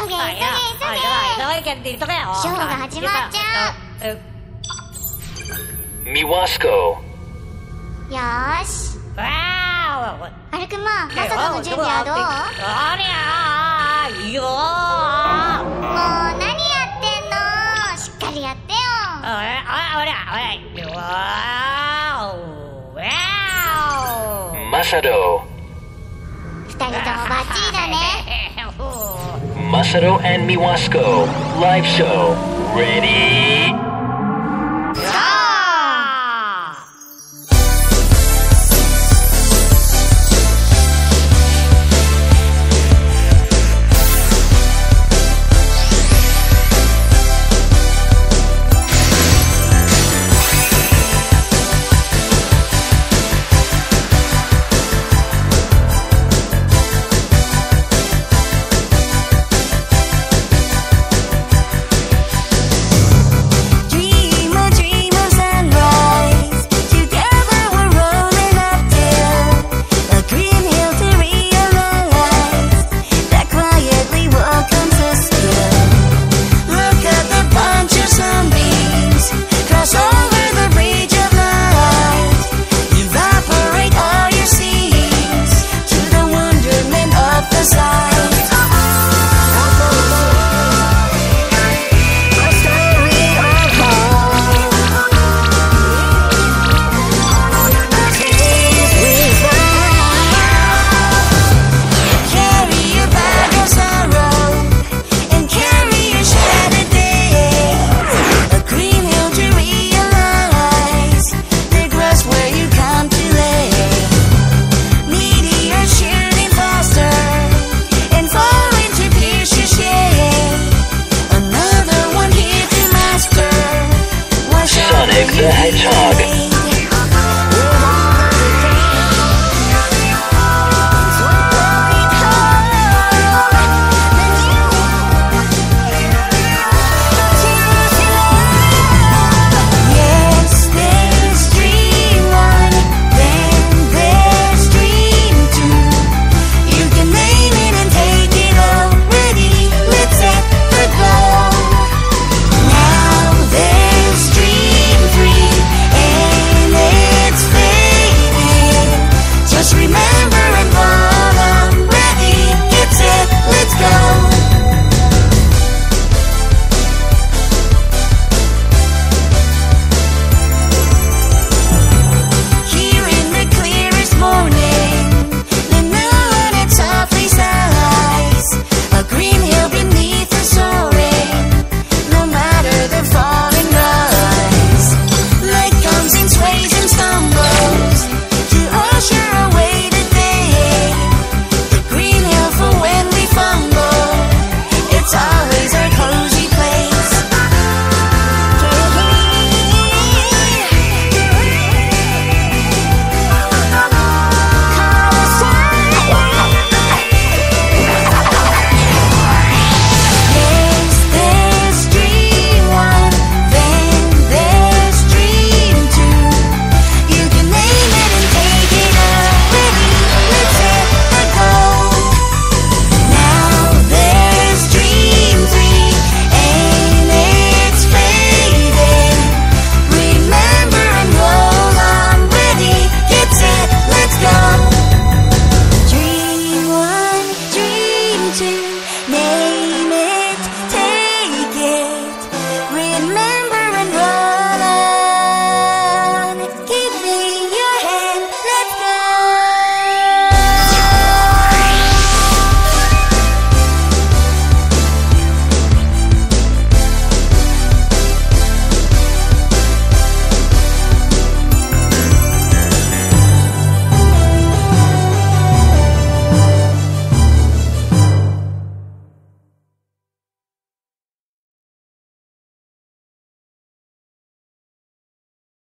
急げ急げ急げはいなはい急げ急げ急げ。急げよショーが始まっちゃう。う Miwasko. よーし。わーアルクママサトの準備はどう？ありゃーいいよーもう何やってんのしっかりやってよあれあれあれわーおわー Masato. 二人ともバッチリだね Masato and Miwasko. Live show. Ready?